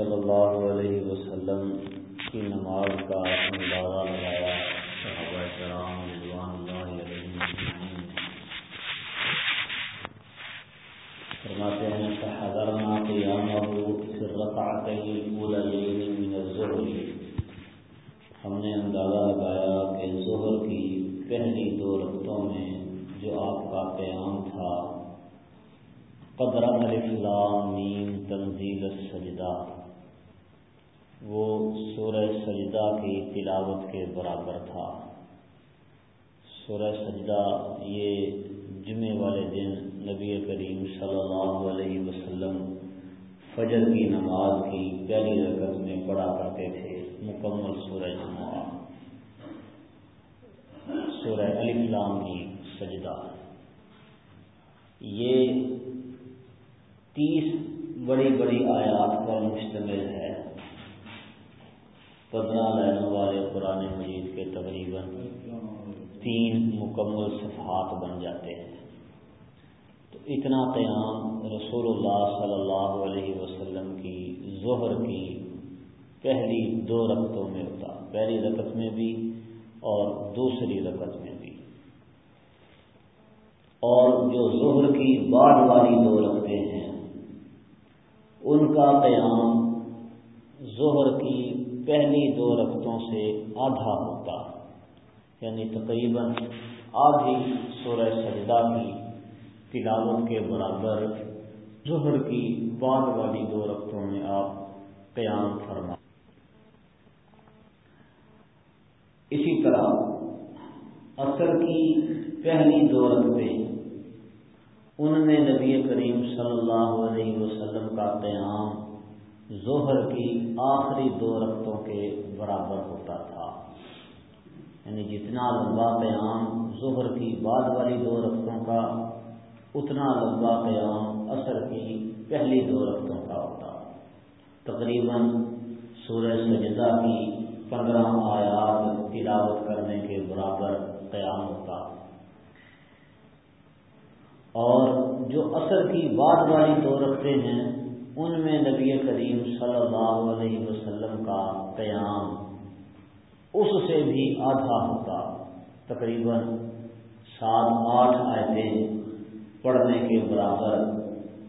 صلی اللہ علیہ وسلم کی نماز کا اندازہ لگایا۔ صحابہ کرام رضوان اللہ علیہ فرماتے ہیں فحضرنا قیامہ فی الرقعتین الاولین من الظہر ہم نے اندازہ لگایا کہ ظہر کی پہلی دو رقطوں میں جو آپ کا قیام تھا قدر الفلام میم تنزیل السجدہ۔ وہ سورہ سجدہ کی تلاوت کے برابر تھا۔ سورہ سجدہ یہ جمعے والے دن نبی کریم صلی اللہ علیہ وسلم فجر کی نماز کی پہلی رکعت میں پڑھا کرتے تھے۔ مکمل سورہ جمعہ۔ سورہ الفلام سجدہ۔ یہ تیس بڑی بڑی آیات پر مشتمل ہے۔ پندرہ لائنوں والے قرآن مجید کے تقریباً تین مکمل صفحات بن جاتے ہیں۔ تو اتنا قیام رسول اللہ صلی اللہ علیہ وسلم کی ظہر کی پہلی دو رقطوں میں ہوتا، پہلی رقط میں بھی اور دوسری رقط میں بھی۔ اور جو ظہر کی بعد والی دو رقطیں ہیں، ان کا قیام ظہر کی پہلی دو رفتوں سے آدھا ہوتا یعنی تقریباً آدھی سورہ سجدہ کی تلاوت کے برابر ظہر کی بعد والی دو رفتوں میں آپ قیام فرما۔ اسی طرح اثر کی پہلی دو رفتیں ان میں نبی کریم صلی اللہ علیہ وسلم کا قیام ظہر کی آخری دو رقطوں کے برابر ہوتا تھا۔ یعنی جتنا لمبا قیام ظہر کی بعد والی دو رقطوں کا، اتنا لمبا قیام اثر کی پہلی دو رقطوں کا ہوتا۔ تقریباً سورج سجدہ کی پندرہ آیات تلاوت کرنے کے برابر قیام ہوتا۔ اور جو اثر کی بعد والی دو رکھتے ہیں، ان میں نبی کریم صلی اللہ علیہ وسلم کا قیام۔ اس سے بھی آدھا ہوتا تقریباً سات آٹھ آیتیں پڑھنے کے برابر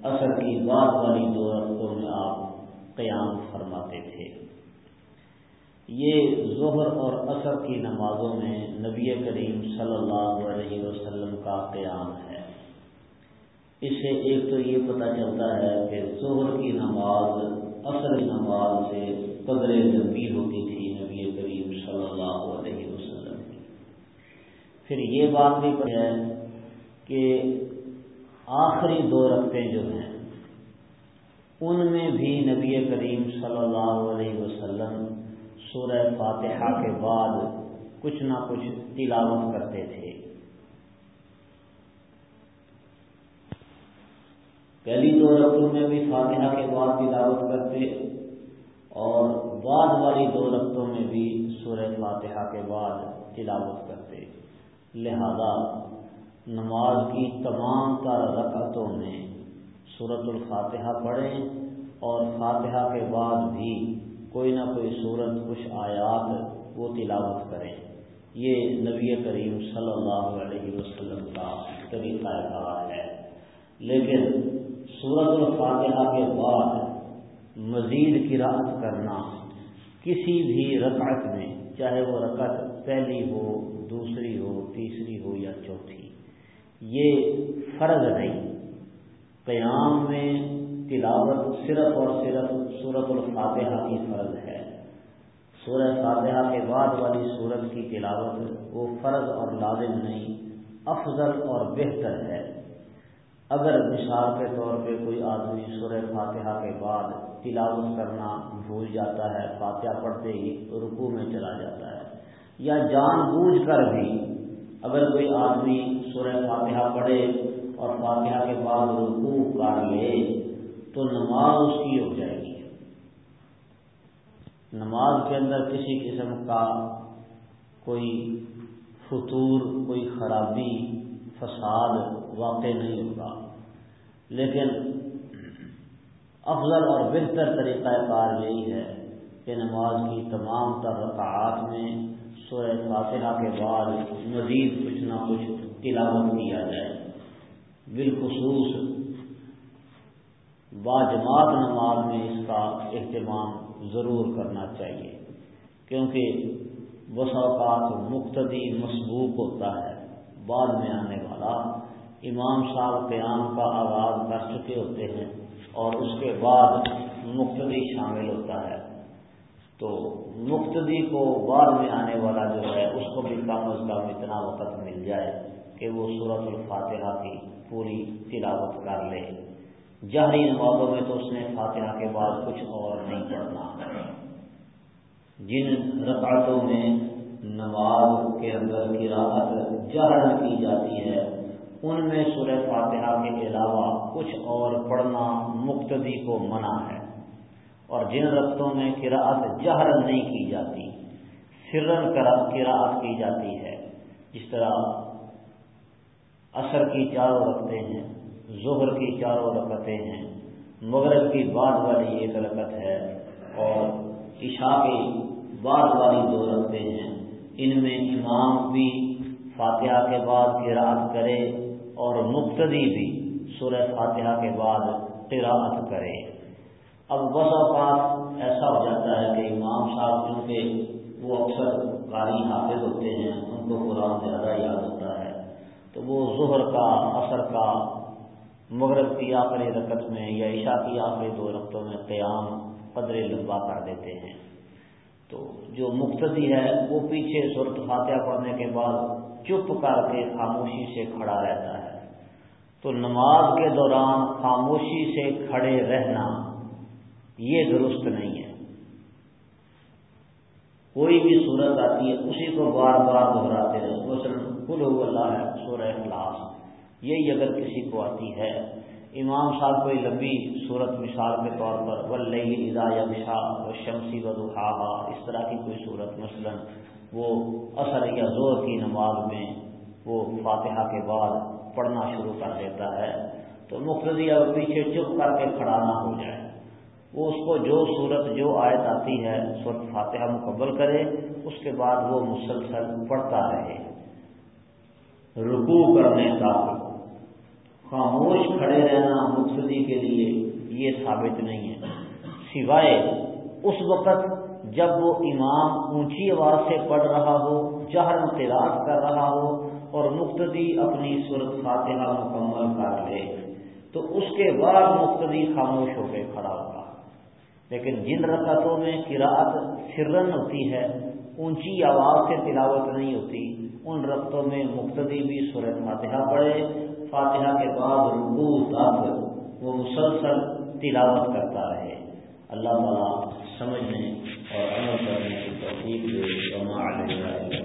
اثر کی بعد والی دو رقطوں میں آپ قیام فرماتے تھے۔ یہ ظہر اور اثر کی نمازوں میں نبی کریم صلی اللہ علیہ وسلم کا قیام ہے۔ اس سے ایک تو یہ پتہ چلتا ہے کہ ظہر کی نماز اصل نماز سے قدر لمبی ہوتی تھی نبی کریم صلی اللہ علیہ وسلم کی۔ پھر یہ بات بھی ہے کہ آخری دو رقطیں جو ہیں، ان میں بھی نبی کریم صلی اللہ علیہ وسلم سورہ فاتحہ کے بعد کچھ نہ کچھ تلاوت کرتے تھے۔ پہلی دو رقطوں میں بھی فاتحہ کے بعد تلاوت کرتے اور بعد والی دو رقطوں میں بھی سورہ فاتحہ کے بعد تلاوت کرتے۔ لہذا نماز کی تمام تر رکعتوں میں صورت الفاتحہ پڑھیں اور فاتحہ کے بعد بھی کوئی نہ کوئی صورت کچھ آیات وہ تلاوت کریں۔ یہ نبی کریم صلی اللہ علیہ وسلم کا طریقہ کار ہے۔ لیکن سورت الفاتحہ کے بعد مزید کی کرنا کسی بھی رکعت میں، چاہے وہ رکعت پہلی ہو، دوسری ہو، تیسری ہو یا چوتھی، یہ فرض نہیں۔ قیام میں تلاوت صرف اور صرف سورت الفاتحہ کی فرض ہے۔ سورہ فاتحہ کے بعد والی سورت کی تلاوت وہ فرض اور لازم نہیں، افضل اور بہتر ہے۔ اگر مثال کے طور پہ کوئی آدمی سورہ فاتحہ کے بعد تلاوت کرنا بھول جاتا ہے، فاتحہ پڑھتے ہی رکو میں چلا جاتا ہے، یا جان بوجھ کر بھی اگر کوئی آدمی سورہ فاتحہ پڑھے اور فاتحہ کے بعد رکو کر لے تو نماز اس کی ہو جائے گی۔ نماز کے اندر کسی قسم کا کوئی فطور، کوئی خرابی، فساد واقع نہیں ہوگا۔ لیکن افضل اور بہتر طریقہ کار یہی ہے کہ نماز کی تمام تر رکعات میں سورہ فاتحہ کے بعد مزید کچھ نہ کچھ تلاوت کیا جائے۔ بالخصوص باجماعت نماز میں اس کا اہتمام ضرور کرنا چاہیے، کیونکہ بس اوقات مقتدی مسبوق ہوتا ہے بعد میں آنے والا امام صاحب قیام کا آغاز کر چکے ہوتے ہیں اور اس کے بعد مقتدی شامل ہوتا ہے۔ تو مقتدی کو بعد میں آنے والا جو ہے، اس کو بھی کم از کم اتنا وقت مل جائے کہ وہ صورت الفاتحہ کی پوری تلاوت کر لے۔ جہری نمازوں میں تو اس نے فاتحہ کے بعد کچھ اور نہیں پڑھنا۔ جن رکعتوں میں نماز کے اندر کی راحت جہر کی جاتی ہے ان میں سورہ فاتحہ کے علاوہ کچھ اور پڑھنا مقتدی کو منع ہے۔ اور جن رقطوں میں قراءت جہر نہیں کی جاتی سرن قراءت کی جاتی ہے، جس طرح عصر کی چاروں رکھتے ہیں، ظہر کی چاروں رکھتے ہیں، مغرب کی بعد والی ایک رکت ہے، اور عشاء کی بعد والی دو رکھتے ہیں۔ ان میں امام بھی فاتحہ کے بعد قراءت کرے اور مقتدی بھی سورہ فاتحہ کے بعد قراءت کرے۔ اب بس اوقات ایسا ہو جاتا ہے کہ امام صاحب کیونکہ وہ اکثر قاری حافظ ہوتے ہیں، ان کو قرآن زیادہ یاد ہوتا ہے۔ تو وہ ظہر کا اثر کا، مغرب کی آخری رقط میں یا عشاء کی آخری دو رقطوں میں قیام قدر لمبا کر دیتے ہیں۔ تو جو مقتدی ہے، وہ پیچھے صورت فاتحہ پڑھنے کے بعد چپ کر کے خاموشی سے کھڑا رہتا ہے۔ تو نماز کے دوران خاموشی سے کھڑے رہنا یہ درست نہیں ہے۔ کوئی بھی صورت آتی ہے، اسی کو بار بار دہراتے رہے مثلاً کل ہو اللہ ہے، سورہ اخلاص۔ یہی اگر کسی کو آتی ہے، امام صاحب کوئی لمبی صورت مثال کے طور پر ولئی ادا شاہ و شمسی ودوحا اس طرح کی کوئی صورت مثلا وہ اثر یا زور کی نماز میں وہ فاتحہ کے بعد پڑھنا شروع کر دیتا ہے تو مختصی اگر پیچھے چپ کر کے کھڑا نہ ہو جائے۔ وہ اس کو جو صورت جو آیت آتی ہے صورت فاتحہ مقبل کرے، اس کے بعد وہ مسلسل پڑھتا رہے۔ رکوع کرنے کا خاموش کھڑے رہنا مقصدی کے لیے یہ ثابت نہیں ہے۔ سوائے اس وقت جب وہ امام اونچی آواز سے پڑھ رہا ہو جہر تلاش کر رہا ہو اور مقتدی اپنی صورت فاتحہ مکمل کر لے، تو اس کے بعد مقتدی خاموش ہو کے کھڑا ہوگا لیکن جن رکعتوں میں قراءت سرن ہوتی ہے، اونچی آواز سے تلاوت نہیں ہوتی، ان رقطوں میں مقتدی بھی سورہ فاتحہ پڑھے، فاتحہ کے بعد رکو تک وہ مسلسل تلاوت کرتا رہے۔ اللہ تعالیٰ سمجھنے اور عمل کرنے کی توفیق دے